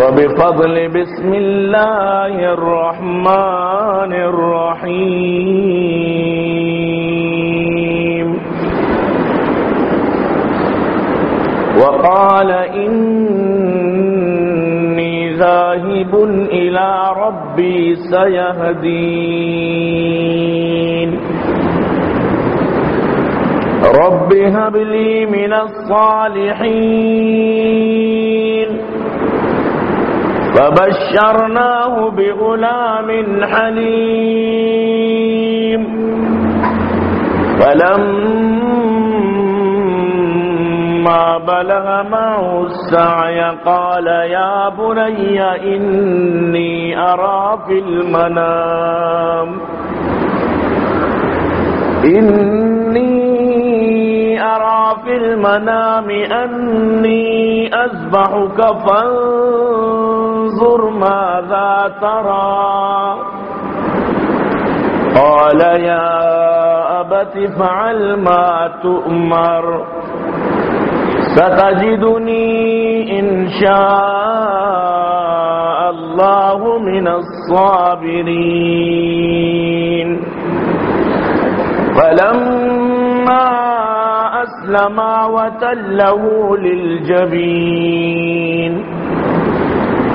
وبفضل بسم الله الرحمن الرحيم. وقال إني ذاهب إلى ربي سيهدين. رب هب لي من الصالحين. فبشرناه بغلام حليم. فلما بلغ معه السعي قال يا بني إني أرى في المنام. إني أرى في المنام أني أذبحك فانظر ماذا ترى. قال يا أبت فعل ما تؤمر. ستجدني إن شاء الله من الصابرين. فلما أسلما وتله للجبين.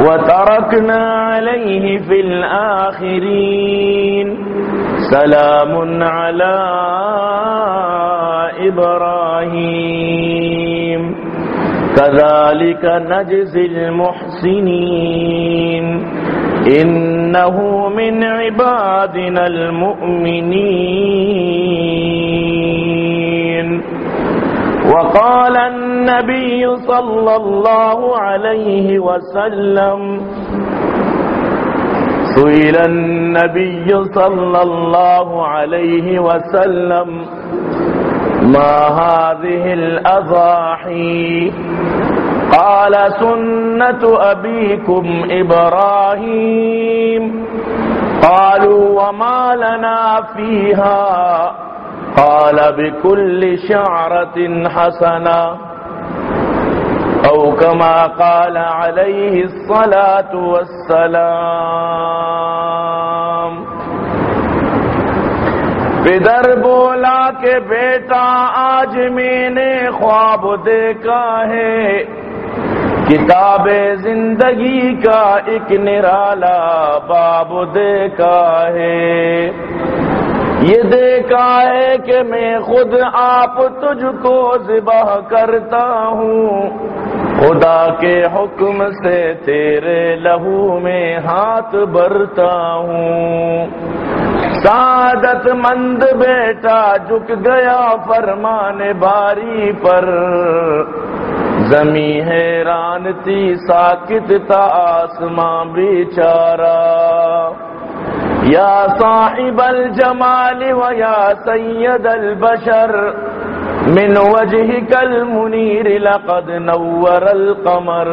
وتركنا عليه في الآخرين. سلام على إبراهيم. كذلك نجزي المحسنين. إنه من عبادنا المؤمنين. وقال النبي صلى الله عليه وسلم سئل النبي صلى الله عليه وسلم ما هذه الأضاحي؟ قال سنة أبيكم إبراهيم. قالوا وما لنا فيها قال بكل شعرة حسنة أو كما قال عليه الصلاة والسلام پدر بولا کہ بیٹا آج میں نے خواب دیکھا ہے کتاب زندگی کا ایک نرالا باب دیکھا ہے یہ دیکھا ہے کہ میں خود آپ تجھ کو ذبح کرتا ہوں۔ خدا کے حکم سے تیرے لہو میں ہاتھ بھرتا ہوں۔ سعادت مند بیٹا جھک گیا فرمان باری پر۔ زمیں حیران تھی ساکت تھا آسماں بیچارہ۔ یا صاحب الجمال و یا سید البشر، من وجهك المنير لقد نور القمر.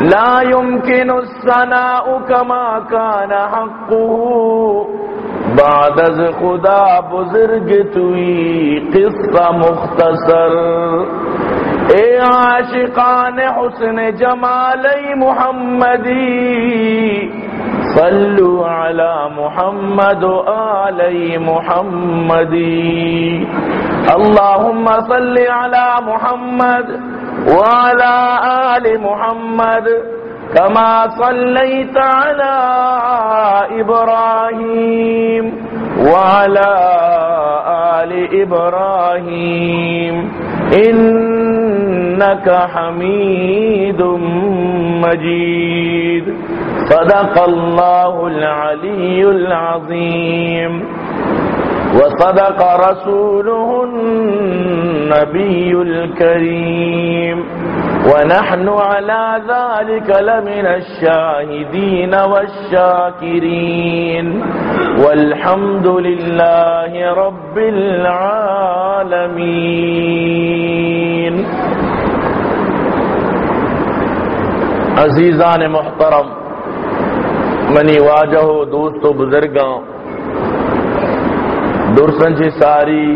لا يمكن الثناء كما كان حقه، بعد از خدا بزرگ توی قصہ مختصر. اے عاشقان حسن جمال محمدی صلو علی محمد و آل محمدی اللهم صل على محمد وعلى آل محمد كما صليت على إبراهيم. وعلى آل إبراهيم إنك حميد مجيد. صدق الله العلي العظيم. وصدق رسوله النبي الكريم. ونحن على ذلك لمن الشاهدين والشاكرين والحمد لله رب العالمين. عزیزان محترم، منی واجہ دوست و بزرگاں درسن چی جی ساری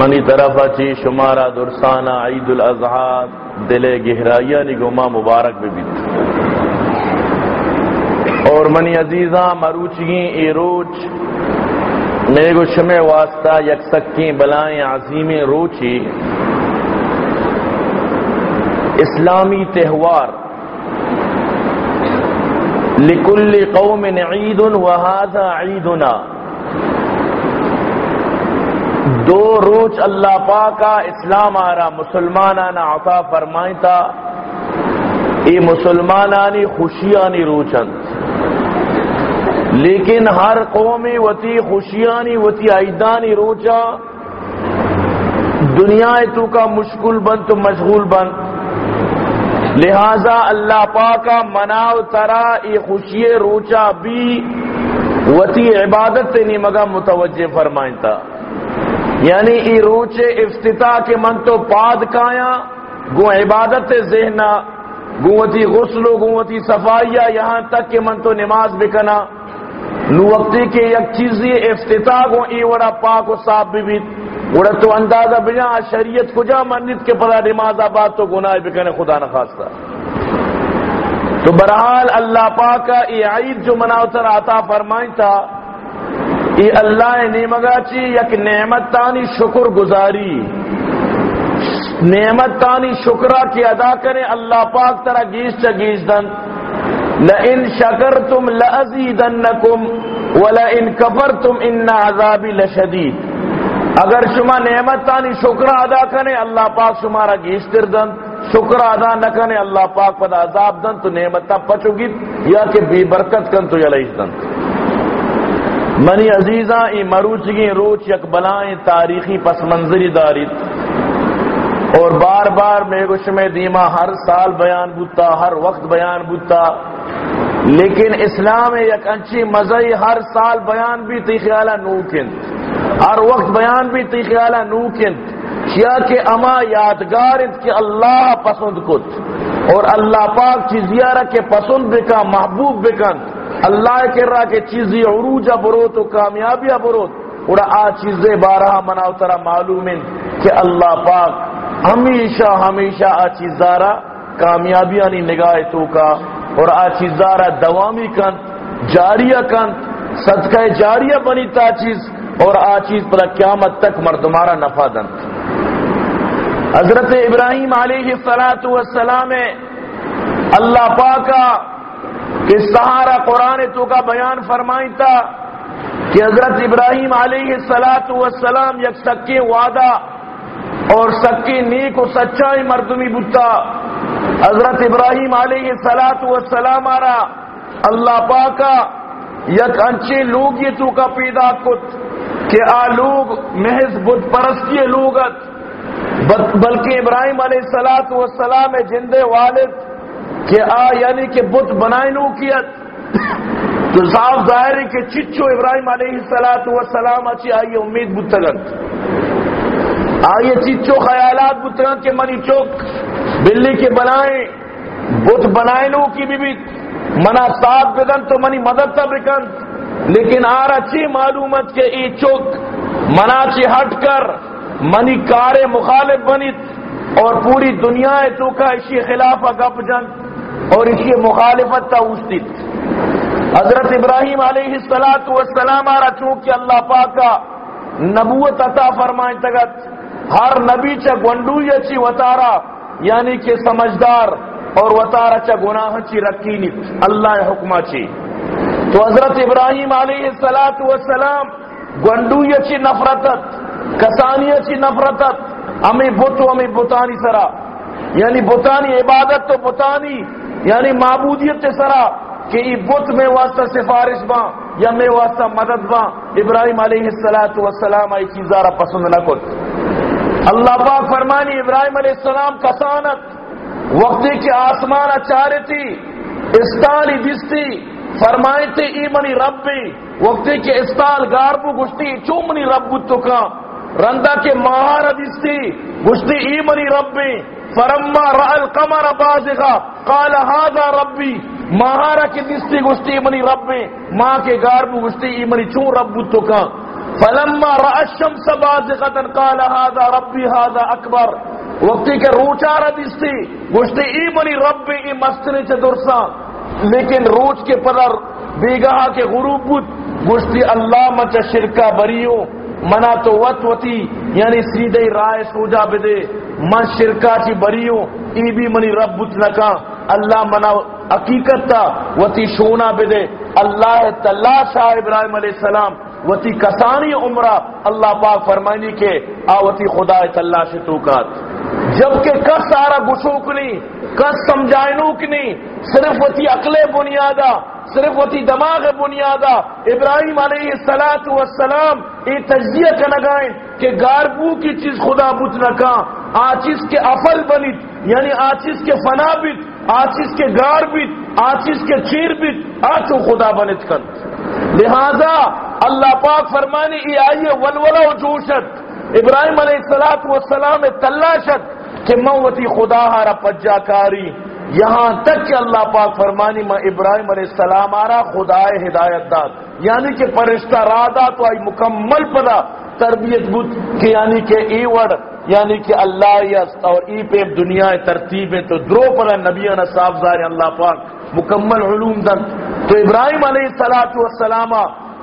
منی طرف اچھی شمارا درسانہ عید الاضحیٰ دل گہرائیا نی گما مبارک بھی بیت اور منی عزیزاں مروچگی اے روچ، میرے کو شمع واسطہ یک بلائیں عظیم روچی. اسلامی تہوار. لکل قوم عید وهذا عیدنا. دو روچ اللہ پاکا اسلام آرا مسلمانانا عطا فرمائیں تا ای مسلمانانی خوشیانی روچند۔ لیکن ہر قومی وتی خوشیانی، وتی عیدانی روچا۔ دنیا تو کا مشکل بند تو مشغول بند لہذا اللہ پاکا مناو ترا ای خوشی روچا بھی، وتی عبادت نہیں مگا متوجہ فرمائیں تا یعنی ای روچے افتتاح کے من تو پاد کایا، گو عبادت ذہنا گوتی غسل و گوتی صفائیہ، یہاں تک کہ من تو نماز بکنا نو وقتی کے یک چیزی افتتاح گو، ای وڑا پاک و صاحب بھی بھی وڑا تو اندازہ بجا شریعت کجا منت کے پدا نماز آباد تو گناہ بکنے خدا نخواستہ۔ تو برحال اللہ پاک کا ای عید جو مناوتر آتا فرمائیں تھا ای اللہ نیمگا چی یک نعمت تانی شکر گزاری نعمت تانی شکرہ کی ادا کریں اللہ پاک ترا گیش چا گیش دن۔ لئن شکرتم لأزیدنکم ولئن کفرتم ان عذابی لشدید۔ اگر شما نعمت تانی شکر ادا کریں اللہ پاک شمارا گیشتر دن۔ شکر ادا نہ کریں اللہ پاک پدا عذاب دن تو نعمت تا پچو گیت۔ یا کہ بی برکت کن تو یلیش دن۔ منی عزیزاں، ای مروچگی روچ یک بلائیں تاریخی پس منظری دارید۔ اور بار بار میں گوش میں دیما، ہر سال بیان بوتا ہر وقت بیان بوتا لیکن اسلام یک انچی مزئی ہر سال بیان بھی تی خیالہ نوکن ہر وقت بیان بھی تی خیالہ نوکن کیا کہ اما یادگار کہ اللہ پسند کت۔ اور اللہ پاک چیزیارہ کے پسند بکا، محبوب بکن۔ اللہ کے رہا کہ چیزی عروجہ بروت و کامیابیہ بروت اور آ چیزیں بارہ مناو ترا معلوم کہ اللہ پاک ہمیشہ ہمیشہ آ چیزارہ کامیابیاں نہیں نگاہ تو کا، اور آ چیزارہ دوامی کن، جاریہ کن، صدقہ جاریہ بنی تا چیز، اور آ چیز پر قیامت تک مردمارا نفع دن۔ حضرت ابراہیم علیہ السلام اللہ پاکا کہ سہارا قرآن تو کا بیان فرمائی تھا کہ حضرت ابراہیم علیہ السلاۃ والسلام یک سکی وعدہ اور سکی نیک و سچائی مردمی بتا حضرت ابراہیم علیہ السلاۃ والسلام آرا۔ اللہ پاکا یک انچے لوگ یہ تو کا پیدا کت کہ آ لوگ محض بدھ پرستی لوگت، بلکہ ابراہیم علیہ السلاۃ والسلام جندے والد کہ آ یعنی کہ بت بنائے نو کیت۔ تو صاف ظاہر ہے کہ چچو ابراہیم علیہ السلاۃ والسلام اچھی آئیے امید بتگن آئیے چچو خیالات بتگن کہ منی چوک۔ بلی کے بنائیں بت بنائے نو کی بھی منا ساتھ بدن تو منی مدد تا بکن لیکن آر اچھی معلومت کے ای چوک منا چی ہٹ کر منی کار مخالف بنیت اور پوری دنیا تو کا اسی خلاف گپ جن۔ اور اسی مخالفت تا اوستیت حضرت ابراہیم علیہ السلاۃ والسلام آرا، چونکہ اللہ پاک کا نبوت عطا فرمائیں تگت ہر نبی چا گنڈو چی وطارا یعنی کہ سمجھدار اور وطارا چا گناہ چی رکی نیت اللہ حکمہ چی۔ تو حضرت ابراہیم علیہ السلاۃ والسلام گنڈوی چی نفرتت کسانی چی نفرتت، امی بتو امی بتانی سرا۔ یعنی بتانی عبادت تو بتانی یعنی معبودیت سرا کہ ای بت میں واسطہ سفارش با یا میں واسطہ مدد با۔ ابراہیم علیہ السلام ای چیزارا پسند نہ کت اللہ پاک فرمانی ابراہیم علیہ السلام کسانت وقتی کے آسمان اچارے تھی، استالی دستی فرمائے تھے ایمنی ربی وقتی کے استال گاربو گشتی، چومنی رب تو کا۔ رندا کے مہار دستی گشتی ایمنی ربی۔ فرما رأل قمر بازغا قال هذا ربی مہارا کی دستی گشتی منی رب میں ماں کے گاربو گشتی منی چون رب تو کا فلما رأشم سبازغتا قال هذا ربی هذا اکبر وقتی کے روچارا دستی گشتی ای منی رب ای مستنی چه درسا لیکن روچ کے پدر بیگاہ کے غروب بود گشتی اللہ مچ شرکا بریو منا تو وط وطی یعنی سیدھے رائے سوجا بدے۔ من شرکا چی بریو، ای بھی منی رب بت نکا اللہ منا حقیقت تا، وتی شونا بدے۔ اللہ تلا شاہ ابراہیم علیہ السلام، وتی کسانی عمرہ۔ اللہ پاک فرمائنی کے آوتی خدا تلا سے توکات جبکہ کس سارا گسوک نہیں کس سمجھائنوک نہیں صرف وتی عقل بنیادہ۔ صرف وتی دماغ بنیادہ۔ ابراہیم علیہ السلام والسلام یہ تجزیہ کا نگائیں کہ گاربو کی چیز خدا بت نکا آچیز کے افل بنیت یعنی آچیز کے فنا بیت آچیز کے گار بیت آچیز کے چیر بیت آچو خدا بنت کن۔ لہذا اللہ پاک فرمانی ای آئیے ولولا و جوشت۔ ابراہیم علیہ السلام والسلام تلاشت کہ موتی خدا ہارا پجا کاری یہاں تک کہ اللہ پاک فرمانی میں ابراہیم علیہ السلام آرا خدا ہدایت داد۔ یعنی کہ پرشتہ رادا تو آئی مکمل پدا تربیت بود کہ یعنی کہ ای وڑ یعنی کہ اللہ یست اور ای پہ دنیا ترتیب ہے تو درو پر نبی صاحب زار اللہ پاک مکمل علوم دن۔ تو ابراہیم علیہ السلاۃ والسلام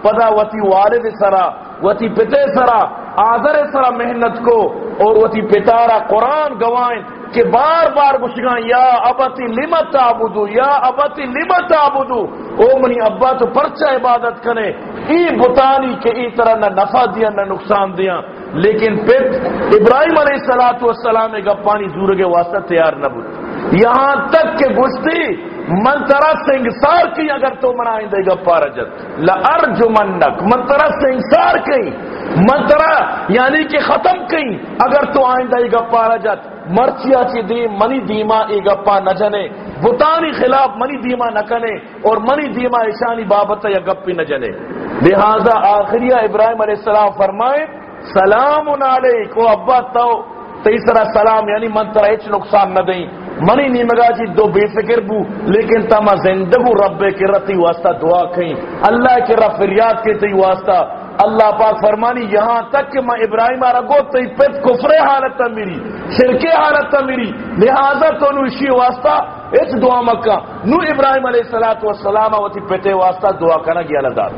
پدا وتی والد سرا، وتی پتے سرا آدر سرا محنت کو اور وتی پتارا قرآن گوائیں۔ کہ بار بار گشگاں، یا ابتی لمت آبدو یا ابتی لمت آبدو او منی ابا، تو پرچہ عبادت کرے۔ ای بتانی کہ ای طرح نہ نفع دیا، نہ نقصان دیا۔ لیکن پھر ابراہیم علیہ السلام والسلام نے گپانی دور کے واسطہ تیار نہ بود یہاں تک کہ گشتی منترا سنگسار کی اگر تو منائیں دے گا پارجت۔ لارجمنک، منترا سنگسار کی۔ منترا یعنی کہ ختم کی۔ اگر تو آئندہ گا پارجت۔ مرچیا چی دی، منی دیما ای گپا نہ جنے۔ بتانی خلاف منی دیما نہ کنے اور منی دیما ایشانی بابت یا گپی نہ جنے۔ لہذا آخریہ ابراہیم علیہ السلام فرمائے، سلام علیک ابا تو تیسرا سلام یعنی من ترا ہچ نقصان نہ دیں۔ منی نیمگا جی دو بے فکر بو، لیکن تما زندگو رب کے رتی واسطہ دعا کہیں۔ اللہ کے رب فریاد کے تی واسطہ اللہ پاک فرمانی، یہاں تک کہ میں ابراہیم آرہ گو تی پت کفر حالت میری، شرک حالت میری، لہذا تو نو اسی واسطہ اس دعا مکہ، نو ابراہیم علیہ السلام و تی پتے واسطہ دعا کرنا گیا لدار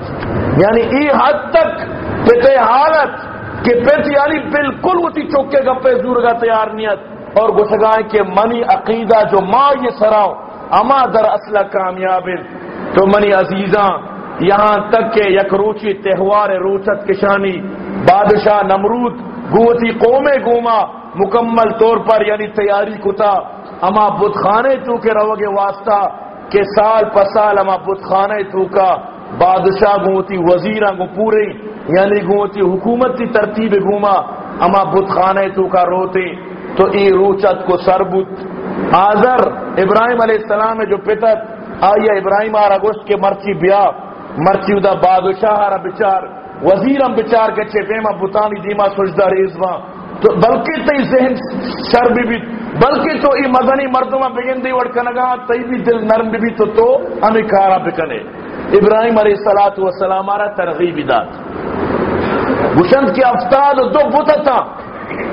یعنی ای حد تک پتے حالت کہ پیت یعنی بالکل وہ چوکے گپے زور گا تیار نیت، اور گسگائیں کہ منی عقیدہ جو ماں یہ سراؤ، اما در اصل کامیاب تو منی عزیزاں یہاں تک کہ یک روچی تہوار روچت کشانی، بادشاہ نمرود، گوتی قوم گوما، مکمل طور پر یعنی تیاری کتا۔ اما بت خانے تو کے روگے واسطہ کہ سال پسال اما بت خانے تو کا بادشاہ گوتی وزیراں گو پورے یعنی گوتی حکومت کی ترتیب گھوما اما بت خانے تو کا روتے۔ تو ای روچت کو سربت۔ آزر ابراہیم علیہ السلام جو پتت آیا ابراہیم آرہ گوشت کے مرچی بیا۔ مرچی ادا بادشاہ آرہ بچار وزیرم بچار کے چھے پیما بتانی دیما جی سجدہ ریزما تو بلکہ تی ذہن شر بھی بھی بلکہ تو ای مدنی مردمہ بگن دی وڑکنگا تی بھی دل نرم بھی بھی، تو تو ہمیں کارا بکنے ابراہیم علیہ السلام والسلام آرہ ترغیب داد. گشند کی افتاد دو بت تھا.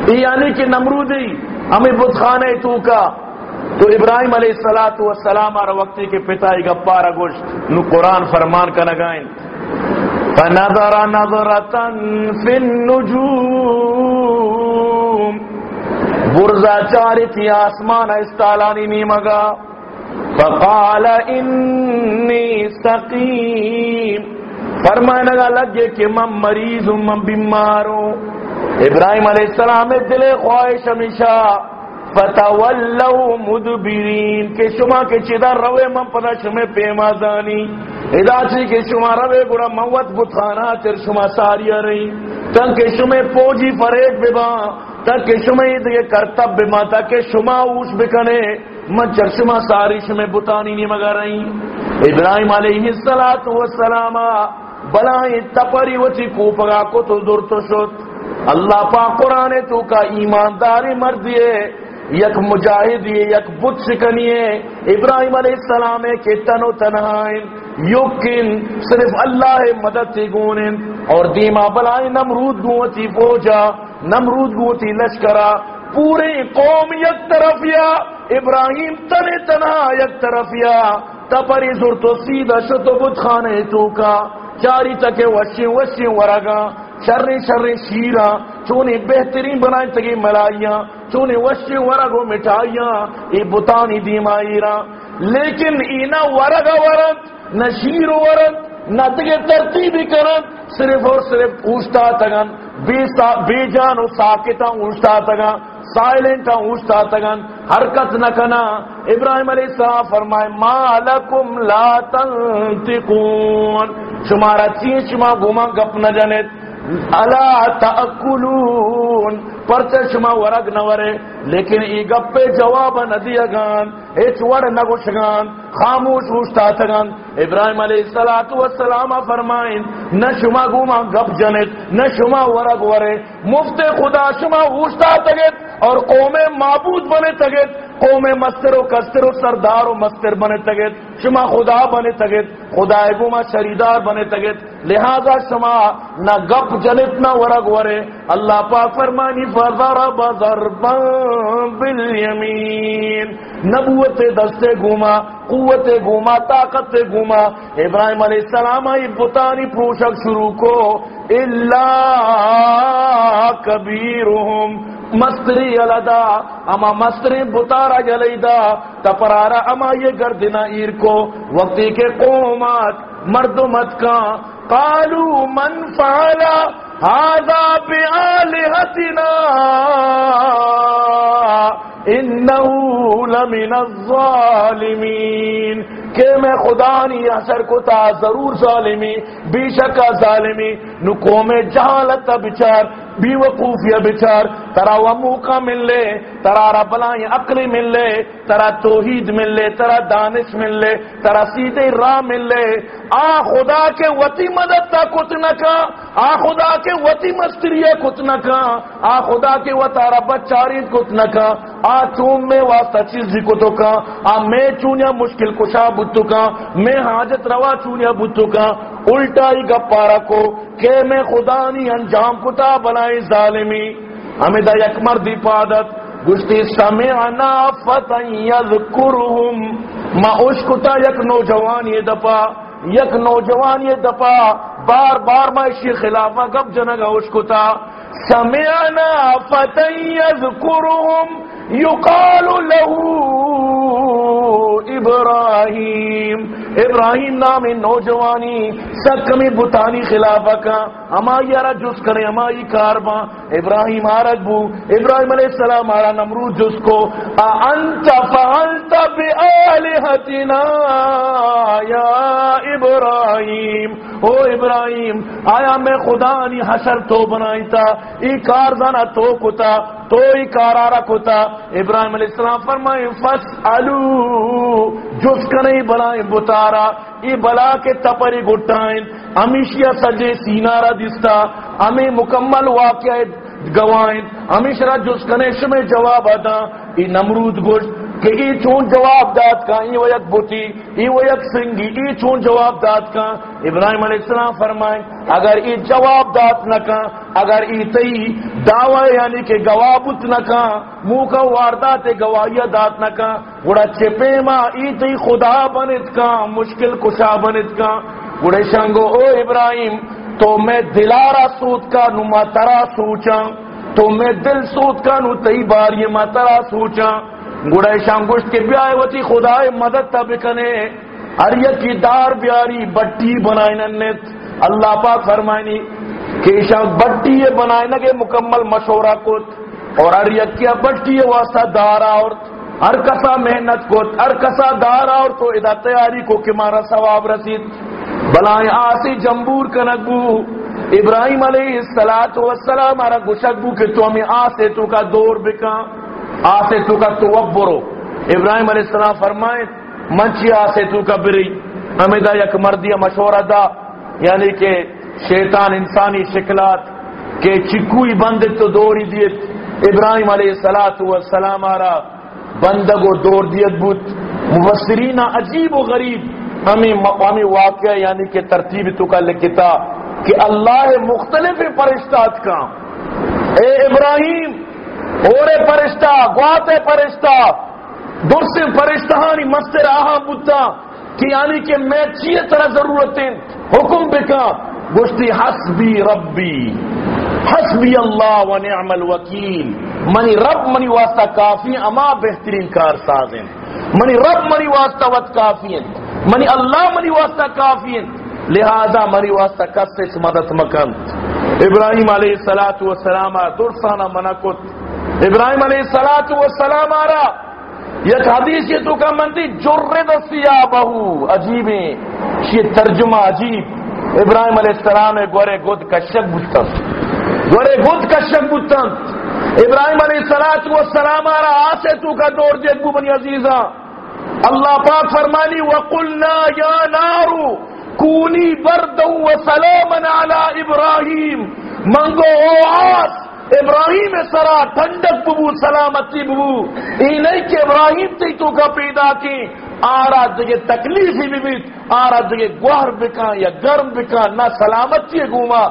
یعنی کہ نمرودی، ہمیں بت خانے تو کا تو ابراہیم علیہ السلاۃ والسلام اور وقتی کے پتا گپارا گوشت، نو قرآن فرمان کا نگائیں فنظر نظرتا فی النجوم۔ برزا چاری تھی آسمان استالانی نیمگا فقال انی سقیم فرمائے لگا، لگے کہ من مریض ہوں من بیمار ہوں۔ ابراہیم علیہ السلام دل خواہش ہمیشہ۔ فتولو مدبرین، کہ شما کے چدر روے من پدا شما پیما زانی ادا چی کہ شما روے گڑا موت بتخانا تر شما ساری رہی۔ تن کہ شما پوجی فریق ببا، تن کہ شما یہ کرتب بما تاکہ شما اوش بکنے، من چر شما ساری شما بتانی نہیں مگا رہی۔ ابراہیم علیہ السلام بلائیں تپری وچی کوپگا کو تو در تو شد۔ اللہ پا قرآن تو کا ایمانداری مردی ہے یک مجاہد یہ، یک بت شکنی ہے۔ ابراہیم علیہ السلام کے تن و تنہائن یقین صرف اللہ مدد تی گونن اور دیما بلائیں نمرود گوتی فوجا نمرود گوتی لشکرا۔ پورے قوم یک طرف یا۔ ابراہیم تن تنہا یک طرف یا۔ تپری زور تو سیدھا شتو بت خانے تو کا چاری تکے وشی وشی ورگا شر شر شیرا۔ چونے بہترین بنائیں تگی ملائیاں۔ چونے وشی ورگو مٹھائیاں، ای بتانی دیمائیرا۔ لیکن اینا ورگ ورد نہ شیر ورد نہ تگے ترتیبی کرن صرف اور صرف اوشتا تگن۔ بے بے جان و ساکتا اوشتا تگن، سائلنٹ اوشتا تگن۔ حرکت نہ کنا۔ ابراہیم علیہ السلام فرمائے، ما لکم لا تنتقون. شمارا چین شما گما گپ نہ جنت الا تاکلون پرچ شما ورگ نورے لیکن ای گپے جواب نہ دیا گان اچ وڑ نہ گوشگان، خاموش ہوشتا تگان ابراہیم علیہ الصلات والسلام فرمائن، نہ شما گوما گپ جنت، نہ شما ورگ ورے۔ مفت خدا شما ہوشتا تگت اور قوم معبود بنے تگت قوم مستر و کستر و سردار و مستر بنے تگت شما خدا بنے تگت خدا گوما شریدار بنے تگت لہذا شما نہ گپ جنت نہ ورگ ورے۔ اللہ پاک فرمانی، فضرب ضربا بالیمین نبوت دستے گھوما قوت گھوما طاقت گھوما ابراہیم علیہ السلام آئی بتانی پروشک شروع کو اللہ کبیرہم۔ مستری الدا اما مستری بتارا جلیدا، تپرارا اما یہ گردنا ایر کو وقتی کے قومات مردمت کا قالو من فعلا هذا بآلهتنا انہو لمن الظالمین کہ میں خدا نہیں اثر کو تا ضرور ظالمی، بے شکا ظالمی نو قوم جہالت بچار بی وقوفیہ بچار، ترا وہ موقع مل لے ترا ربلائیں عقل مل لے ترا توحید مل لے ترا دانش مل لے ترا سیدھے راہ مل لے آ خدا کے وتی مدد تا کت نکا آ خدا کے وتی مستریہ کت نکا آ خدا کے و تارا بچاری کت نکا آ چون میں واسطہ چیز کو تو کا آ، میں چونیا مشکل کشا بتو کا میں حاجت روا چونیا بتو کا الٹا ہی گپارا کو کہ میں خدا نہیں انجام کتا بنائی ظالمی۔ ہمیں دا یک مردی پادت گشتی سمعنا فتن یذکرہم۔ ما اشکتا یک نوجوان یہ دپا۔ یک نوجوان یہ دپا۔ بار بار ما اشی خلافہ گب جنگا اشکتا سمعنا فتن یذکرہم۔ یقال لہو ابراہیم۔ ابراہیم نام نوجوانی سکمی بتانی خلاف کا۔ اما یارا جس کرے اما یہ کارباں ابراہیم آرد بو۔ ابراہیم علیہ السلام آرا نمرود جس کو۔ انت فعلت بآلہتنا، یا ابراہیم۔ او ابراہیم، آیا میں خدا نی حشر تو بنائی تا ای کاردانا تو کتا۔ کوئی ای کارارا کتا ابراہیم علیہ السلام فرمائے فسألو جس کا نہیں بلائیں بتارا۔ ای بلا کے تپری گٹائیں امیشیا سجے سینارا دستا۔ امی مکمل واقعہ گوائیں۔ امیشرا جس کنے شمیں جواب ادا۔ ای نمرود گوشت کہ ای چون جواب داد کا ای وہ یک بوتی ای وہ یک سنگی، ای چون جواب داد کا ابراہیم علیہ السلام فرمائیں، اگر ای جواب داد نہ کا اگر ای تی دعوی یعنی کہ گواہ بت نہ کا منہ کا واردات گواہی داد نہ کا گڑا چپے ما ای تی خدا بنت کا مشکل کشا بنت کا گڑے شنگو او ابراہیم، تو میں دلارا سود کا نو ما ترا سوچا تو میں دل سود کا نو تی بار یہ ما ترا سوچا گڑے شام گوشت کے بیائے وتی خدا مدد تب کنے ہر کی دار بیاری بٹی بنائیں نت اللہ پاک فرمائنی کہ شب بٹی بنائے نگے مکمل مشورہ کت اور ہر یکیا بٹی واسطہ دارا اور ہر کسا محنت کو ہر کسا دارا اور تو ادا تیاری کو کہ مارا ثواب رسید۔ بلائیں آسی جمبور کنگو۔ ابراہیم علیہ السلام والسلام ہمارا گشکبو کہ تو ہمیں آسے تو کا دور بکا آسے تو کا تو برو ابراہیم علیہ السلام فرمائے منچی آسے تو کا بری؟ ہمیں دا یک مردی مشورہ دا یعنی کہ شیطان انسانی شکلات کہ چکوئی بند تو دوری دیت۔ ابراہیم علیہ السلام والسلام آرہ بندگو دور دیت بود۔ مبصرین عجیب و غریب، ہمیں مقامی واقعہ یعنی کہ ترتیب تو کا لکھتا کہ اللہ مختلف پرشتات کا۔ اے ابراہیم اورے پرشتہ گواتے پرشتہ درس پرشتہانی مستر آہا بتا کہ یعنی کہ میں چیئے طرح ضرورتیں، حکم بکا گشتی حسبی ربی، حسبی اللہ و نعم الوکیل۔ منی رب، منی واسطہ کافی، اما بہترین کار سازیں۔ منی رب، منی واسطہ وقت کافی منی اللہ، منی واسطہ کافی لہذا منی واسطہ کس مدد مکن؟ ابراہیم علیہ السلام والسلام درسانا منکت ابراہیم علیہ السلام والسلام آرہ یک حدیث یہ تو کا منتی جرد سیابہو عجیبیں یہ ترجمہ عجیب۔ ابراہیم علیہ السلام گورے گود کشک بجتن گورے گود کشک بجتن ابراہیم علیہ السلام والسلام آرہ آسے تو کا دور دیت بو بنی عزیزہ۔ اللہ پاک فرمانی وقلنا یا نارو، کونی بردو و علی ابراہیم۔ منگو آس ابراہیم سرا، ٹھنڈک ببو، سلامتی ببو۔ ای نہیں کہ ابراہیم تی تو کا پیدا کی۔ آرہ جگہ تکلیفی بھی۔ بیت آرہ جگہ گوہر بکا یا گرم بکا نہ سلامتی گوما۔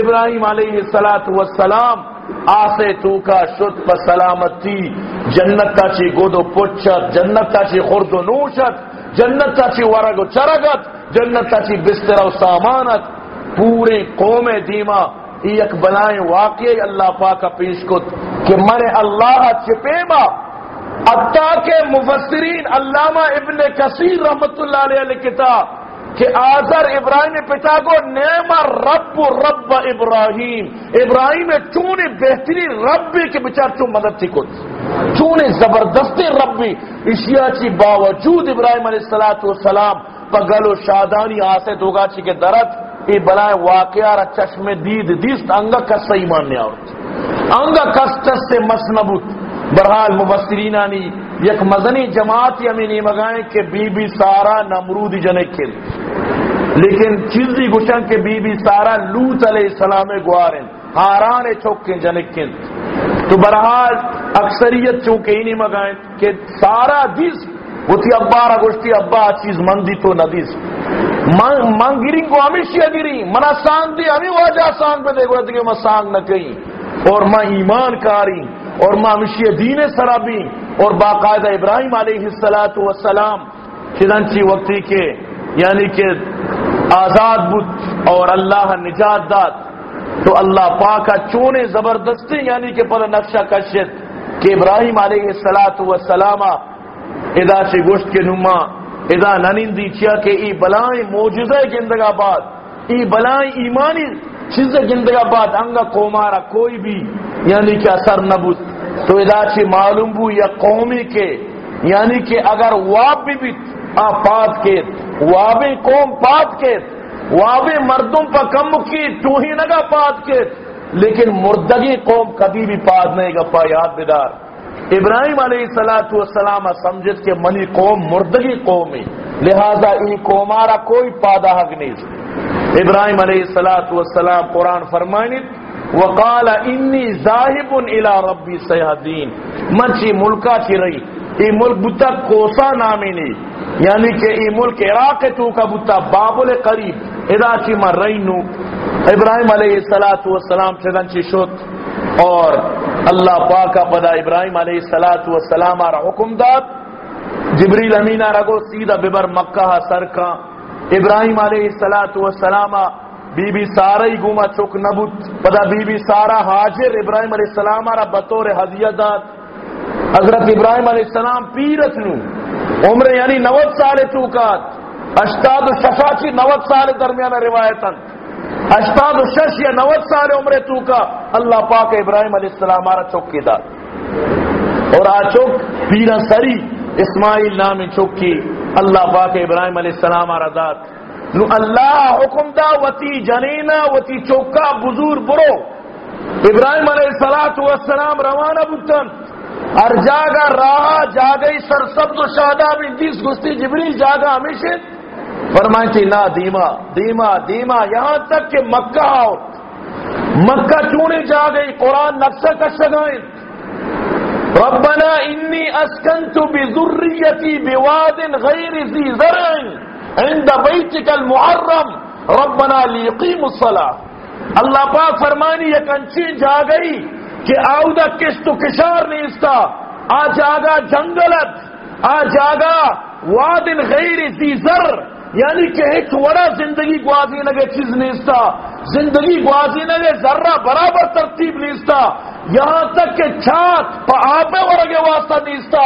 ابراہیم علیہ السلام آسے تو کا شد پر سلامتی۔ جنت تا چی گودو پچت جنت تا چی خورد و نوشت، جنت تا چی ورگ و چرگت، جنت تا چی بستر و سامانت۔ پورے قوم دیما یک بلائیں واقعی اللہ پاک پیش کت کہ من اللہ چپیما اتا کے مفسرین علامہ ابن کثیر رحمت اللہ علیہ کتاب کہ آزر ابراہیم پتا کو نعم رب رب ابراہیم۔ ابراہیم چونے بہترین ربی کے بچار چون مدد تھی کچھ چونے زبردستی ربی اشیاء چی باوجود ابراہیم علیہ السلام والسلام پگل و شادانی آسے دوگا چی کے درد ای بلائے واقعہ را چشم دید دیست، انگا کس ایمان نہیں آورت انگا کس تس سے مسنبوت برحال مبصرینانی یک مزنی جماعت یمینی مگائیں کہ بی بی سارا نمرود جنکن لیکن چیزی گشن کہ بی بی سارا لوت علیہ السلام گوارن ہاران چوکن جنکن تو برحال اکثریت چونکہ ہی نہیں مگائیں کہ سارا دیس وہ تھی ابا را گوشتی، ابا چیز مندی تو ندیس من گری کو ہمیشہ گری منا سانگ دی ہمیں واجہ سانگ پہ دیکھو کہ میں سانگ نہ کہیں۔ اور میں ایمان کاری، اور ماں مشی دین سرابی۔ اور باقاعدہ ابراہیم علیہ السلاۃ وسلام چنانچی وقتی کے یعنی کہ آزاد بت اور اللہ نجات داد۔ تو اللہ پاک چونے زبردستی یعنی کہ پر نقشہ کشت کہ ابراہیم علیہ السلاۃ وسلام ادا سے گوشت کے نما ادا ننندی چیا کہ ای بلائیں موجودہ گندگا باد ای بلائیں ایمانی چیز گندگا باد انگا کومارا کوئی بھی یعنی کہ اثر نبوت تو ادا چی معلوم بو یا قومی کے یعنی کہ اگر واب بھی بھی پات کے واب قوم پات کے واب مردوں پر کم کی، تو ہی نگا پات کے لیکن مردگی قوم کبھی بھی پات نہیں گا، پا یاد بیدار ابراہیم علیہ السلام والسلام سمجھت کہ منی قوم مردگی قومی لہذا ای قومارا کوئی پادا حق نہیں ابراہیم علیہ السلام والسلام قرآن فرمائنی وقال انی ذاہب الى ربی سیادین من چی ملکا چی رہی ای ملک بتا کوسا نامی نہیں یعنی کہ ای ملک عراق تو کا بتا بابل قریب، ادا چی من رہی نو۔ ابراہیم علیہ السلام چدن چی شد اور اللہ پاکا پدا ابراہیم علیہ السلام آرہ حکم داد۔ جبریل امین آرہ گو سیدھا ببر مکہ سر کا۔ ابراہیم علیہ السلام بی بی سارا ہی گوما چک نبوت۔ پدا بی بی سارا حاجر ابراہیم علیہ السلام آرہ بطور حضیت داد۔ حضرت ابراہیم علیہ السلام پیرت نو۔ عمر یعنی نوت سال چوکات اشتاد و شفاچی نوت سال درمیان روایتاً۔ اشتاد و شش یا نوت سال عمر تو کا اللہ پاک ابراہیم علیہ السلام آرہ چوکی دار اور آ چوک پیرا سری اسماعیل نام چوکی اللہ پاک ابراہیم علیہ السلام آرہ دار نو اللہ حکم دا وتی جنینا، وتی چوکا، بزور، برو. ابراہیم علیہ السلام والسلام روانہ بتن ہر جاگا راہ جاگئی سر سبز و شاداب جس گستی جبریل جاگا ہمیشہ فرمائیں کہ نا دیما دیما دیما یہاں تک کہ مکہ آؤ۔ مکہ چونے جا گئی، قرآن نقشہ کا شگائیں ربنا انی اسکنت بذریتی بواد غیر ذی زرع عند بیتک المحرم۔ ربنا لیقیم الصلاة۔ اللہ پاک فرمانی یک انچی جا گئی کہ آؤدہ کس تو کشار نہیں استا۔ آ جاگا جنگلت، آ جاگا واد غیر ذی زر۔ یعنی کہ ایک وڑا زندگی گوازی نگے چیز نیستا، زندگی گوازی نگے ذرہ برابر ترتیب نیستا، یہاں تک کہ چھات پہ آپ ورگے واسطہ نیستا۔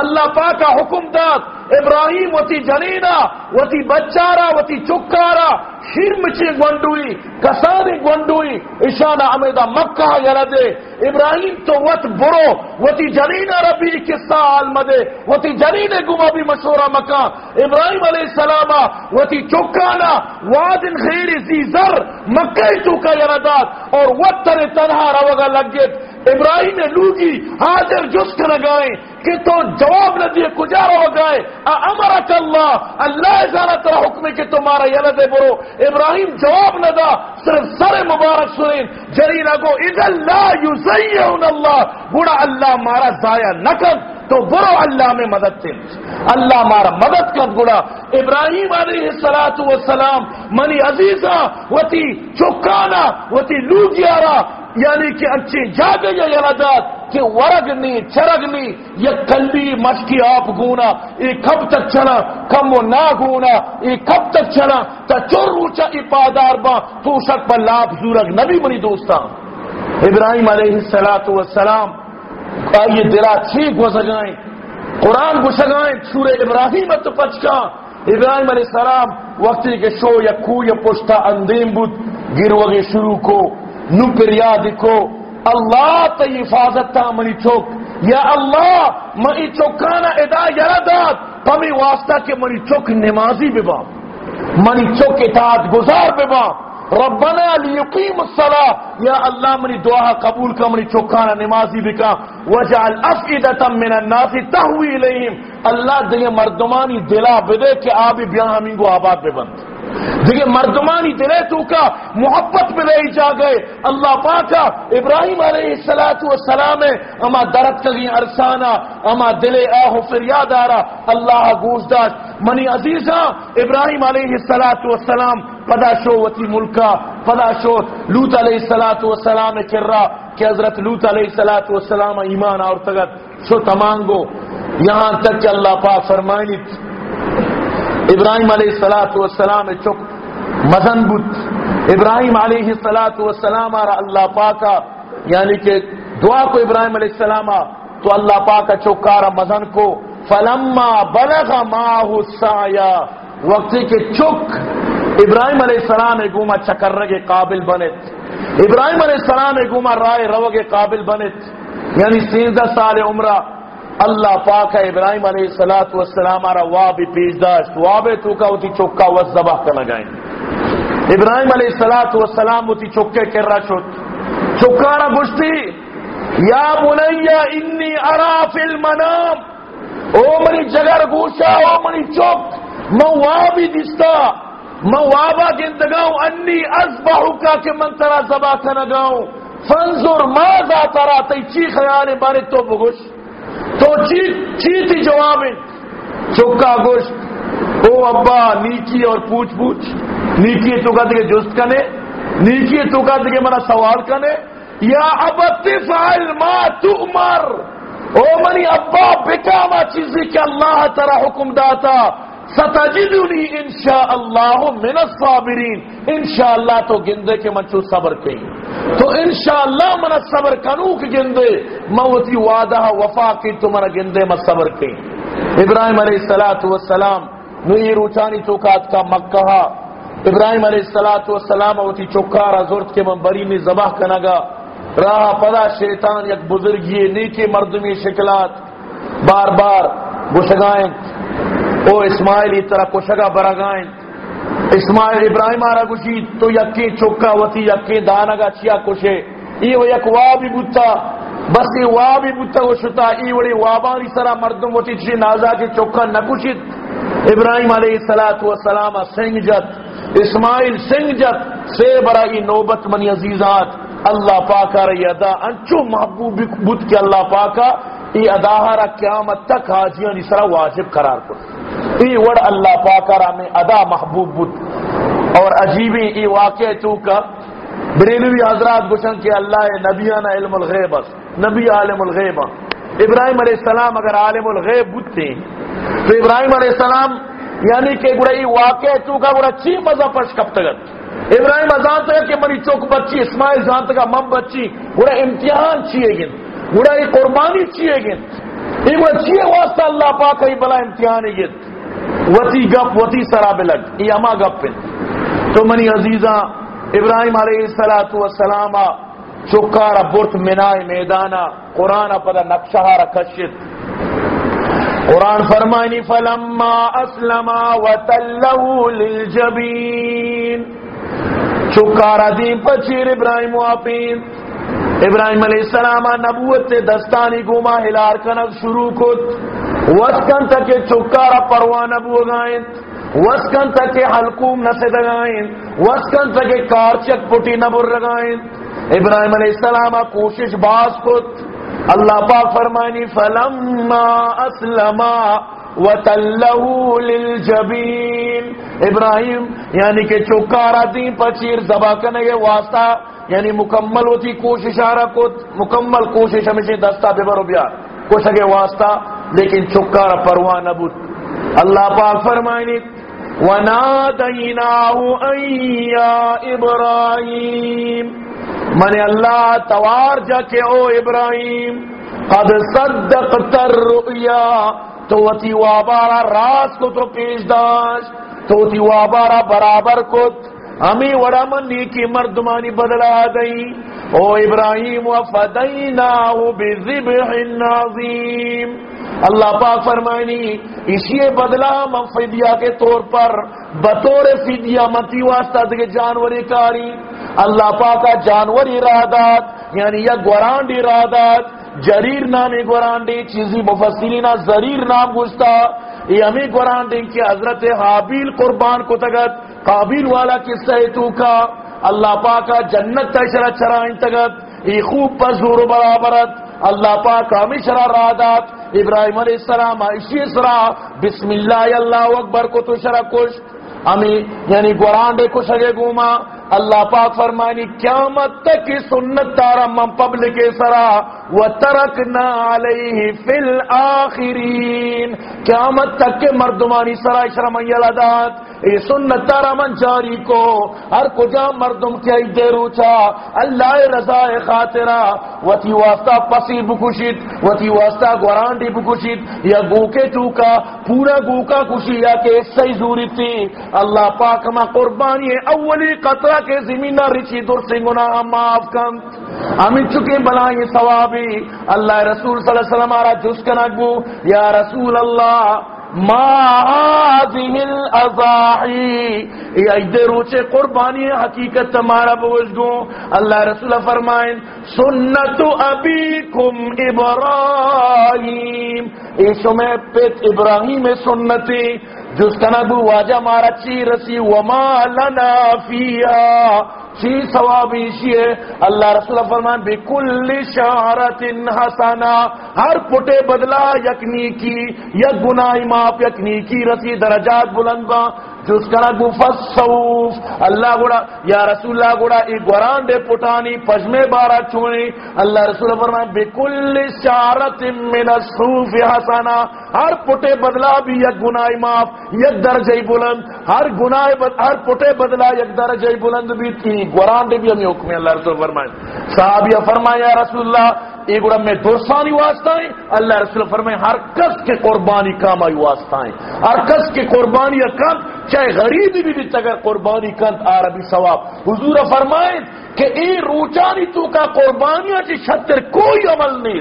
اللہ پاک کا حکم داد ابراہیم وتی جنینا وتی بچارا، وتی چکارا شرمچی گونڈوئی کسانی گونڈوئی اشانہ امیدہ مکہ یلدے۔ ابراہیم تو وط برو، وتی جنینا ربی قصہ آلمدے، وتی جنین گما بھی مشورہ مکہ ابراہیم علیہ السلام، وتی چکانا وادن غیر زی زر، مکہ تو یلدات، اور وط تر تنہا روگا لگت ابراہیم نے لوگی، حاضر جس کر گائیں کہ تو جواب نہ دیے، کجا رو گئے؟ امرک اللہ اللہ ازالہ ترہ حکم کہ تمہارا یلد برو ابراہیم جواب نہ دا صرف سر مبارک سنین جری لگو اذا لا یزیعون اللہ بڑا اللہ مارا ضائع نہ کر تو برو اللہ میں مدد تھی اللہ مارا مدد کر بڑا ابراہیم علیہ السلام منی عزیزہ وتی چکانا وتی لوگیارا یعنی کہ اچھی جاگے یا یلدات کہ ورگنی، چرگنی، یہ کلبی مشکی آپ گونا یہ کب تک چلا کم و نہ گونا یہ کب تک چلا تا چور روچا ای پادار با تو شک پر لاب زورگ نبی منی دوستا ابراہیم علیہ السلام آئیے دلا ٹھیک ہو سکائیں قرآن کو سور ابراہیم تو پچکا ابراہیم علیہ السلام وقتی کے شو یا کو یا پشتا اندیم بود گروگے شروع کو نو دکھو اللہ تی حفاظت تا منی چوک۔ یا اللہ، منی چوکانا ادا یادات پمی واسطہ کے منی چوک نمازی ببا منی چوک اطاعت گزار ببا ربنا لیقیم الصلاة. یا اللہ منی دعا قبول کا منی چوکانا نمازی بکا وجعل افئدتا من الناس تحوی لئیم اللہ دیگے مردمانی دلا بدے کہ آبی بیان ہمیں گو آباد ببند دیکھیں مردمانی دلے تو کا محبت میں لے جا گئے. اللہ پاکا ابراہیم علیہ السلام والسلام اما درد کگی ارسانا اما دلے آہو فریاد آرا اللہ گوش داشت منی عزیزہ، ابراہیم علیہ السلام پدا شو وتی ملکا پدا شو لوت علیہ السلام والسلام کر رہا کہ حضرت لوت علیہ السلام والسلام ایمان اور تگت شو تمانگو، یہاں تک کہ اللہ پاک فرمائنی ابراہیم علیہ السلاۃ والسلام چک مزن بت ابراہیم علیہ السلاۃ والسلام آرا اللہ پاکا یعنی کہ دعا کو ابراہیم علیہ السلام تو اللہ پاکا چکارا مزن کو۔ فلما بلغ ماہ السایا وقتی کے چک، ابراہیم علیہ السلام گوما چکر کے قابل بنت۔ ابراہیم علیہ السلام گوما رائے رو کے قابل بنت۔ یعنی سیزدہ سال عمرہ، اللہ پاک ہے ابراہیم علیہ السلاۃ والسلام آرا وا بھی پیش داشت واب تو ہوتی چوکا و ذبح کر لگائیں ابراہیم علیہ السلاۃ والسلام ہوتی چوکے کر رہا چھوٹ چوکارا گشتی، یا بنیا انی ارا فی المنام او منی جگر گوشا، او منی چوک میں وابی دستا میں وابا گندگاؤں، انی ازبحو کا کہ من ترا ذبح کنگاؤں فانظر ماذا ترا، تی چی خیال بارے تو بگوش۔ تو چی چی چیتی جواب؟ چکا گوشت او ابا، نیکی اور پوچھ پوچھ۔ نیکی تو کا دے جست کنے، نیکی تو کا دے منا سوال کنے۔ یا ابت فعل ما تؤمر۔ او منی ابا بکاما چیزی کہ اللہ ترا حکم داتا، ستجدنی انشاءاللہ من الصابرین. انشاءاللہ تو گندے کے منچو صبر کئی. تو انشاءاللہ من صبر کنو کے گندے، موتی وعدہ وفا کی تو من گندے من صبر کئی. ابراہیم علیہ السلام نو یہ روچانی چوکات کا مکہ، ابراہیم علیہ السلام والسلام ہوتی چکارا زورت کے منبری میں ذبح کنگا راہ پدا شیطان یک بزرگی نیکی مردمی شکلات، بار بار گشگائیں۔ او اسماعیل طرح کشگا برگائیں۔ اسماعیل ابراہیم آرہ گشی، تو یکی چکا وتی یکی دانگا چیا کشے۔ ای و یک وابی بوتا، بس ای وابی بوتا گشتا ای وڑی وابانی سرا مردم وتی چی نازا کے چکا نکشید ابراہیم علیہ السلام سنگ جت۔ اسماعیل سنگ جت، سے برائی نوبت منی عزیزات۔ اللہ پاکا رہی ادا انچو محبوب بود کے اللہ پاکا ای اداہارا قیامت تک حاجیان اسرا واجب قرار کر۔ ای وڑ اللہ پاکا را میں ادا محبوب بود اور عجیبی ای واقع تو کا، بریلوی حضرات گوشن کہ اللہ نبیانا علم الغیب نبی عالم الغیب ابراہیم علیہ السلام اگر عالم الغیب بود تھے، تو ابراہیم علیہ السلام یعنی کہ گڑا ای واقع تو کا گڑا چی مزہ پش کب تگت ابراہیم ازان تک کہ منی چوک بچی، اسماعیل جان تک مم بچی گڑا امتحان چیئے گن گڑا ای قربانی چیئے گن ای گڑا چیئے واسطہ اللہ پاک ای بلا امتحان گن وتی گپ، وتی سرا بلگ ای اما گپ پن تو منی عزیزاں، ابراہیم علیہ السلام چکارا برت منائے میدانا قرآن پدا نقشہ رکشت قرآن فرمانی فلما اسلما وتلو للجبین چکارا دین پچیر ابراہیم واپین ابراہیم علیہ السلام نبوت سے دستانی گوما ہلار کنک شروع کت۔ وسکن تک چکارا پروان ابو گائیں وسکن تک حلقوم نسے دگائیں وسکن تک کارچک پٹی نبر رگائیں ابراہیم علیہ السلام کوشش باز کت۔ اللہ پاک فرمانی فلما اسلما وتلہو للجبین۔ ابراہیم یعنی کہ چکارا دین پچیر زبا کرنے کے واسطہ یعنی مکمل ہوتی کوشش آرہ کو، مکمل کوشش ہمیشہ دستا بے برو بیا کوشش کے واسطہ، لیکن چکارا پروان نبوت اللہ پاک فرمائنی، وَنَادَيْنَاهُ أَيَّا إِبْرَاهِيمُ۔ من اللہ توار جا کے، او ابراہیم، قد صدقت الرؤیا تو تی وابارا راس کو تو پیش داش تو تی وابارا برابر کت. ہمیں وڑا من نیکی مردمانی بدلا دئی او ابراہیم وفدیناہو بذبح نازیم. اللہ پاک فرمائنی، اسی بدلا من فدیہ کے طور پر، بطور فدیہ متی واسطہ دے جانوری کاری. اللہ پاکا جانور ارادات یعنی یا گورانڈ ارادات جریر نام گورانڈی چیزی مفسرینہ زریر نام گستا یہ ہمیں گورانڈی کی حضرت حابیل قربان کو تگت قابیل والا قصہ تو کا۔ اللہ پاکا جنت تشرا چرائن تگت۔ یہ خوب پر زور برابرت۔ اللہ پاک ہمیشہ رادات ابراہیم علیہ السلام عائشی سرا۔ بسم اللہ اللہ اکبر کو تو شرا کش۔ ہمیں یعنی گورانڈے کو شگے گوما۔ اللہ پاک فرمانی قیامت تک کی سنت تارا من پبلک سرا۔ و ترک نہ علیہ فل آخرین قیامت تک کے مردمانی سرا شرم دات اے سنت تارا من جاری کو۔ ہر کجا مردم کیا دے روچا اللہ رضا خاطرہ۔ وتی واسطہ پسی بکشید۔ وتی واسطہ گورانڈی بکشید۔ یا گوکے چوکا۔ پورا گوکا کشی یا کہ صحیح زوری تھی۔ اللہ پاک ما قربانی اولی قطرہ کے زمین رچی۔ در سے گناہ معاف کن۔ ہمیں چکے بلائیں ثوابی اللہ رسول صلی اللہ علیہ وسلم آرہ جس کنگو یا رسول اللہ، ما هذه الازاحی۔ یہ ایدے روچے قربانی حقیقت تمہارا بوجھ اللہ رسول فرمائیں سنت ابیکم ابراہیم۔ ایشو میں پیت ابراہیم سنتی۔ جس کا نبو واجہ مارا چی رسی وما لنا فیا چی ثوابی شیئے اللہ رسول فرمان بکل شعرت حسنا ہر پٹے بدلا یکنی کی، یک گناہ ماپ یکنی کی، رسی درجات بلند با جس کا نگو فصوف اللہ گوڑا، یا رسول اللہ گوڑا، ای گوران دے پٹانی پجمے بارا چونی اللہ رسول فرمائے، بکل شعرت من الصوف حسنا ہر پٹے بدلا بھی یک گناہ معاف، یک درجہ بلند۔ ہر گناہ بد... ہر پٹے بدلا یک درجہ بلند بھی۔ تھی گوران دے بھی ہمیں حکم اللہ رسول فرمائے۔ صحابیہ فرمائے، یا رسول اللہ یہ گڑا میں درسانی واسطہ ہیں۔ اللہ رسول فرمائے، ہر کس کے قربانی کام آئی واسطہ ہیں۔ ہر کس کے قربانی کم چاہے غریبی بھی بھی اگر قربانی کند عربی ثواب۔ حضور فرمائے کہ اے روچانی تو کا قربانیاں چی چھتر کوئی عمل نہیں۔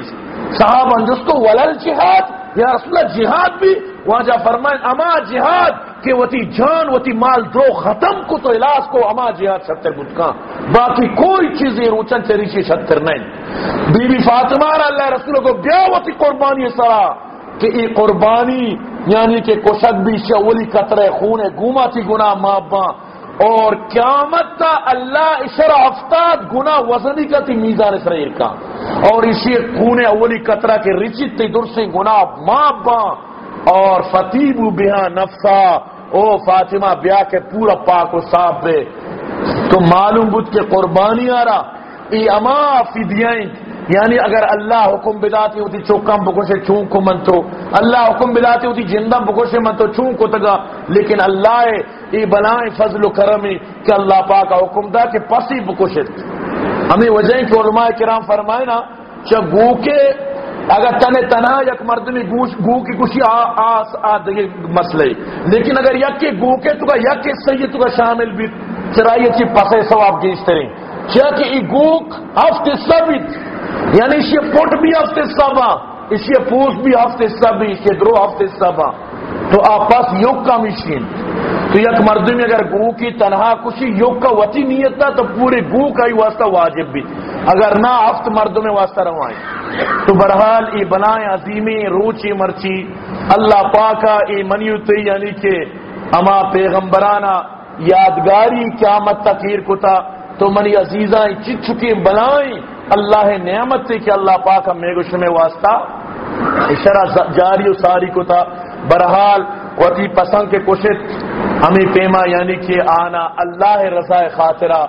صحابہ جس کو ولل جہاد یا رسول اللہ، جہاد بھی۔ وہاں جا فرمائے، اما جہاد، کہ وہ تی جان، وہ تی مال دو ختم کو تو علاج کو اما جہاد ستر بدکاں باقی کوئی چیز روچن چریشی ستر نہیں۔ بی بی فاطمہ اللہ رسول کو بیا وہ قربانی سرا۔ کہ یہ قربانی یعنی کہ کشک بھی شولی قطرے خون گوما تھی گناہ مابا اور قیامت تا اللہ اشرا افتاد گنا وزنی کا تھی میزان اسرائیل کا۔ اور اسی خون اولی قطرہ کے رچت تی در سے گناہ مابا اور فتیب بیا نفسا۔ او فاطمہ، بیا کے پورا پاک و صاف بے تو معلوم بود کے قربانی آ رہا ای اما فدیائیں۔ یعنی اگر اللہ حکم بداتی ہوتی چوکم بکوشے چون کو منتو۔ اللہ حکم بداتی ہوتی جندم بکوشے منتو چون کو تگا۔ لیکن اللہ ای بلائیں فضل و کرمی کہ اللہ پاک حکم دا کہ پسی بکوشے ہمیں وجہ کہ علماء کرام فرمائے نا چا گو کے اگر تنے تنہا یک مردمی گوش گو کی کشی آس آدھے مسئلے۔ لیکن اگر یک کے گو کے تو کا یک کے صحیح تو کا شامل بھی چرائیے چی پسے سواب گیشتے رہیں۔ چاہ کہ ای گوک ہفت ثبت یعنی اسی پوٹ بھی ہفت سبا اسی پوس بھی ہفت سبی اسی درو ہفت سبا۔ تو آپ پاس یوگ کا مشین تو یک مردمی اگر گو کی تنہا کشی یوگ کا وطی نیت تھا تو پورے گو کا ہی واسطہ واجب بھی۔ اگر نہ ہفت مردوں میں واسطہ روائیں۔ تو برحال ای بنائیں عظیمی روچی مرچی۔ اللہ پاکا ای منیوتی یعنی کہ اما پیغمبرانا یادگاری قیامت تقیر کتا۔ تو منی عزیزاں چت چکی بنائیں۔ اللہ نعمت تھی کہ اللہ پاک میگوش میں واسطہ اشرا جاری و ساری کتا۔ برحال وتی پسند کے کوشش ہمیں پیما یعنی کہ آنا، اللہ رضا خاطرہ،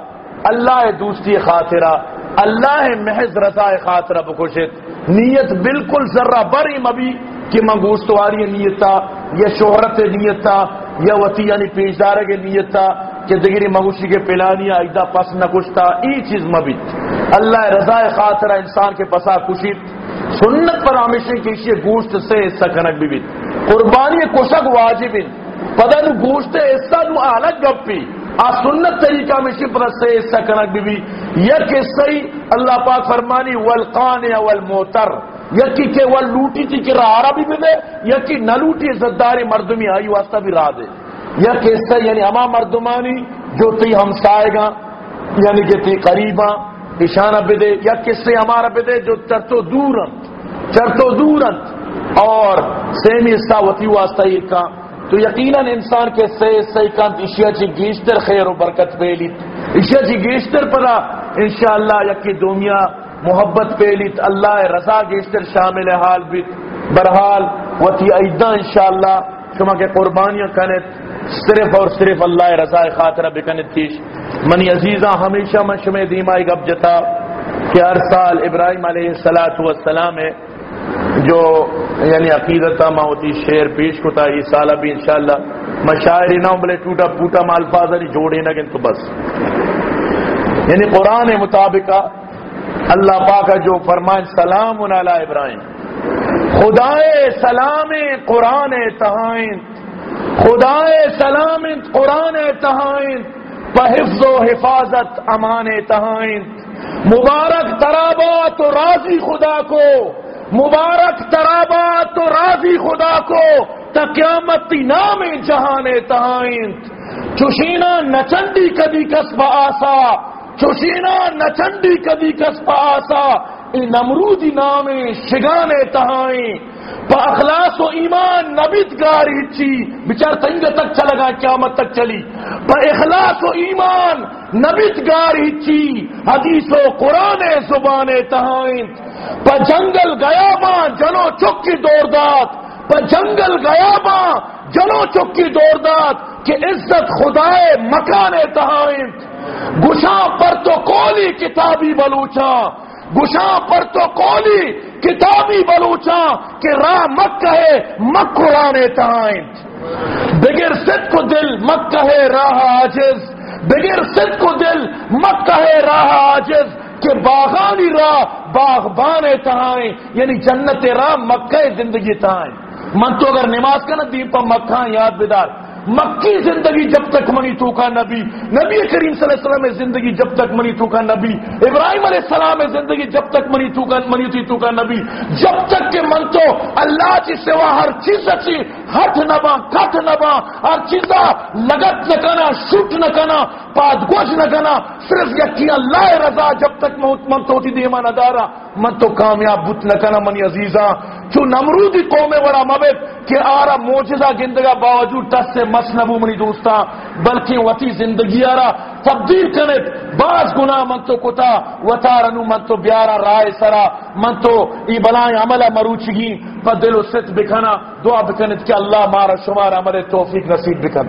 اللہ دوسری خاطرہ، اللہ محض رضا خاطرہ بکوشت نیت بالکل ذرہ بری مبی کہ منگوستواری نیت تھا یا شہرت نیت تھا یا وتی یعنی پیشدار کے نیت تھا کہ دگری مگوشی کے پلانی ایدا پس نہ کشتا ای چیز مبیت اللہ رضا خاطرہ انسان کے پسا کشید سنت پر ہمیشہ کی گوشت سے حصہ کنک بھی بیت قربانی کشک واجب پتہ نو گوشت حصہ نو الگ گپی۔ آ سنت طریقہ میں شپر سے حصہ کنک بھی بھی۔ یک حصہ اللہ پاک فرمانی والقان والموتر۔ یکی کہ وہ لوٹی تھی کہ رہا بھی بھی دے یکی نہ لوٹی، زدار مردمی آئی واسطہ بھی راہ دے۔ یا کیسا یعنی اما مردمانی جو تی ہمسائے گا یعنی کہ تی قریبا اشانہ بدے یا کسے ہمارا بدے جو چرتو دورنت چرتو دورنت اور سیمی استاوتی واسطہ یہ کا تو یقیناً انسان کے سے صحیح کانت اشیاء چی گیشتر خیر و برکت پیلیت اشیاء چی گیشتر پرا انشاءاللہ یکی دومیا محبت پیلیت اللہ رضا گیشتر شامل حال بیت۔ برحال وتی ایدہ انشاءاللہ شما کے قربانیاں کنت صرف اور صرف اللہ رضا خاطرہ بکنت تیش۔ منی عزیزہ، ہمیشہ من شمی دیمائی گب جتا کہ ہر سال ابراہیم علیہ السلام ہے۔ جو یعنی عقیدت ما ہوتی شعر پیش کو تھا یہ سالہ بھی انشاءاللہ میں شاعری نہ بلے ٹوٹا پوٹا مال فاضری جوڑے نہ گن تو بس۔ یعنی قرآن مطابق اللہ پاک جو فرمان سلام علی ابراہیم۔ خدائے سلام قرآن تہائن خدائے سلام قرآن تہائن پحفظ و حفاظت امان تہائن مبارک ترابات و راضی خدا کو۔ مبارک ترابات تو راضی خدا کو، تا قیامت نام جہان تہائند. چشینا نچندی کدی کسب آسا چشینا نچندی کدی کسب آسا ای نمرودی نام شگان تہائیں. اخلاص و ایمان نبیت گاری چی؟ بچار تنگ تک چلا گا، قیامت تک چلی. پا اخلاص و ایمان نبیت گاری چی؟ حدیث و قرآن زبان تہائیں پا جنگل گیا ماں جنو چکی دور داد. پا جنگل گیا ماں جنو چکی دور داد کہ عزت خدائے مکان تہائیں گشا پر تو کولی کتابی بلوچا. گشا پر تو کولی کتابی بلوچا کہ راہ مکہ ہے مکران تائن بغیر صد کو دل، مکہ ہے راہ آجز بغیر صد کو دل، مکہ ہے راہ آجز کہ باغانی راہ، باغبان تہائیں یعنی جنت راہ، مکہ زندگی تہائیں من تو اگر نماز کا نا دیپا مکہ یاد بدار مکی زندگی جب تک منی تو کا نبی نبی کریم صلی اللہ علیہ وسلم زندگی جب تک منی تو کا نبی، ابراہیم علیہ السلام زندگی جب تک منی تو کا منی تھی تو کا نبی، جب تک کہ من تو اللہ کی سوا ہر چیز اچھی ہٹ نبا کٹ نبا ہر چیز لگت نہ کنا، شوٹ نہ کنا، پاد گوش نہ کنا، صرف یقین اللہ رضا جب تک من تو تھی دیما نہ دارا من تو کامیاب بت نہ کنا، منی عزیزاں چو نمرودی قوم ورا مبت کہ آرا موجزہ گندگا باوجود تس سے مس نبو منی دوستا، بلکہ وتی زندگی آرا تبدیل کنت، بعض گناہ من تو کتا، وطارنو من تو بیارا رائے سرا، من تو ای بلائیں عملہ مروچگی، پا دل و ست بکنا دعا بکنت کہ اللہ مارا شمار عمل توفیق نصیب بکن۔